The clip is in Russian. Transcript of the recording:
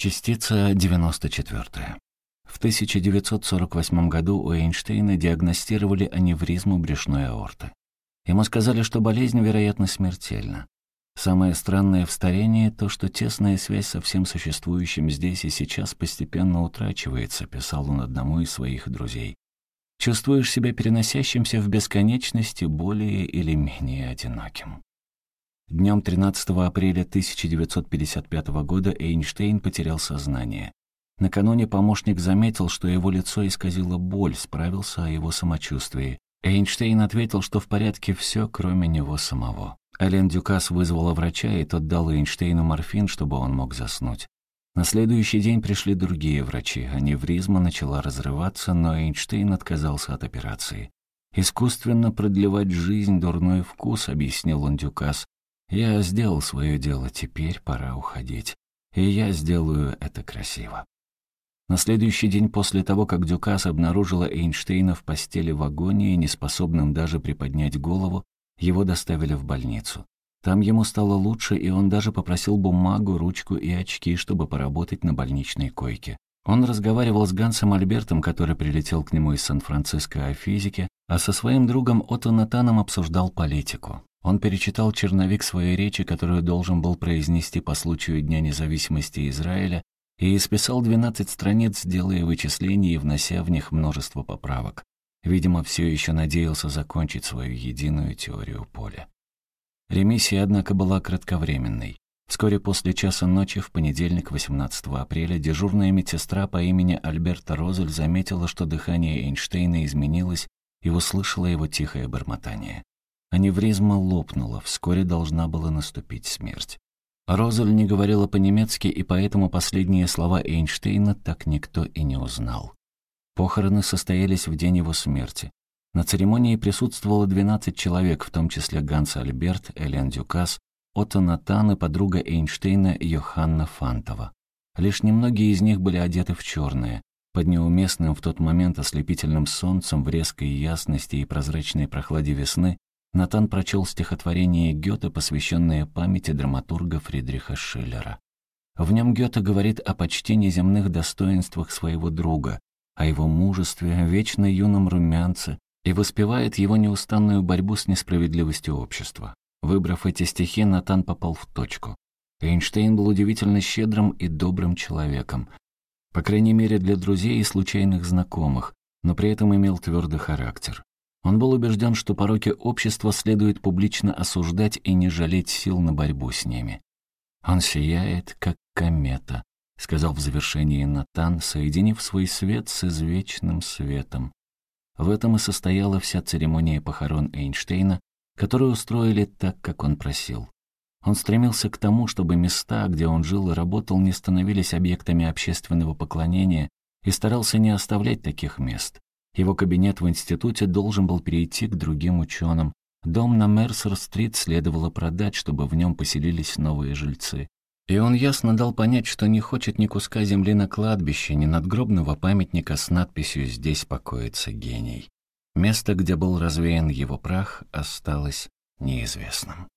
Частица 94. В 1948 году у Эйнштейна диагностировали аневризму брюшной аорты. Ему сказали, что болезнь, вероятно, смертельна. Самое странное в старении то, что тесная связь со всем существующим здесь и сейчас постепенно утрачивается, писал он одному из своих друзей. Чувствуешь себя переносящимся в бесконечности более или менее одиноким. Днем 13 апреля 1955 года Эйнштейн потерял сознание. Накануне помощник заметил, что его лицо исказило боль, справился о его самочувствии. Эйнштейн ответил, что в порядке все, кроме него самого. Элен Дюкас вызвала врача, и тот дал Эйнштейну морфин, чтобы он мог заснуть. На следующий день пришли другие врачи. Аневризма начала разрываться, но Эйнштейн отказался от операции. «Искусственно продлевать жизнь — дурной вкус», — объяснил он Дюкас. Я сделал свое дело, теперь пора уходить. И я сделаю это красиво. На следующий день после того, как Дюкас обнаружила Эйнштейна в постели в агонии, неспособным даже приподнять голову, его доставили в больницу. Там ему стало лучше, и он даже попросил бумагу, ручку и очки, чтобы поработать на больничной койке. Он разговаривал с Гансом Альбертом, который прилетел к нему из Сан-Франциско о физике, а со своим другом Отто Натаном обсуждал политику. Он перечитал черновик своей речи, которую должен был произнести по случаю Дня независимости Израиля, и исписал 12 страниц, делая вычисления и внося в них множество поправок. Видимо, все еще надеялся закончить свою единую теорию поля. Ремиссия, однако, была кратковременной. Вскоре после часа ночи, в понедельник, 18 апреля, дежурная медсестра по имени Альберта Розель заметила, что дыхание Эйнштейна изменилось и услышала его тихое бормотание. Аневризма лопнула, вскоре должна была наступить смерть. Розаль не говорила по-немецки, и поэтому последние слова Эйнштейна так никто и не узнал. Похороны состоялись в день его смерти. На церемонии присутствовало 12 человек, в том числе Ганс Альберт, Элен Дюкас, Отто Натан и подруга Эйнштейна Йоханна Фантова. Лишь немногие из них были одеты в черное. Под неуместным в тот момент ослепительным солнцем в резкой ясности и прозрачной прохладе весны Натан прочел стихотворение Гёте, посвященное памяти драматурга Фридриха Шиллера. В нем Гёте говорит о почти неземных достоинствах своего друга, о его мужестве, вечно юном румянце, и воспевает его неустанную борьбу с несправедливостью общества. Выбрав эти стихи, Натан попал в точку. Эйнштейн был удивительно щедрым и добрым человеком, по крайней мере для друзей и случайных знакомых, но при этом имел твердый характер. Он был убежден, что пороки общества следует публично осуждать и не жалеть сил на борьбу с ними. «Он сияет, как комета», — сказал в завершении Натан, соединив свой свет с извечным светом. В этом и состояла вся церемония похорон Эйнштейна, которую устроили так, как он просил. Он стремился к тому, чтобы места, где он жил и работал, не становились объектами общественного поклонения и старался не оставлять таких мест. Его кабинет в институте должен был перейти к другим ученым. Дом на Мерсер-стрит следовало продать, чтобы в нем поселились новые жильцы. И он ясно дал понять, что не хочет ни куска земли на кладбище, ни надгробного памятника с надписью «Здесь покоится гений». Место, где был развеян его прах, осталось неизвестным.